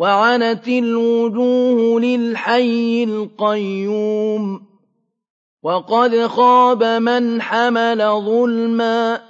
وعنت الوجوه للحي القيوم وقد خاب من حمل ظلما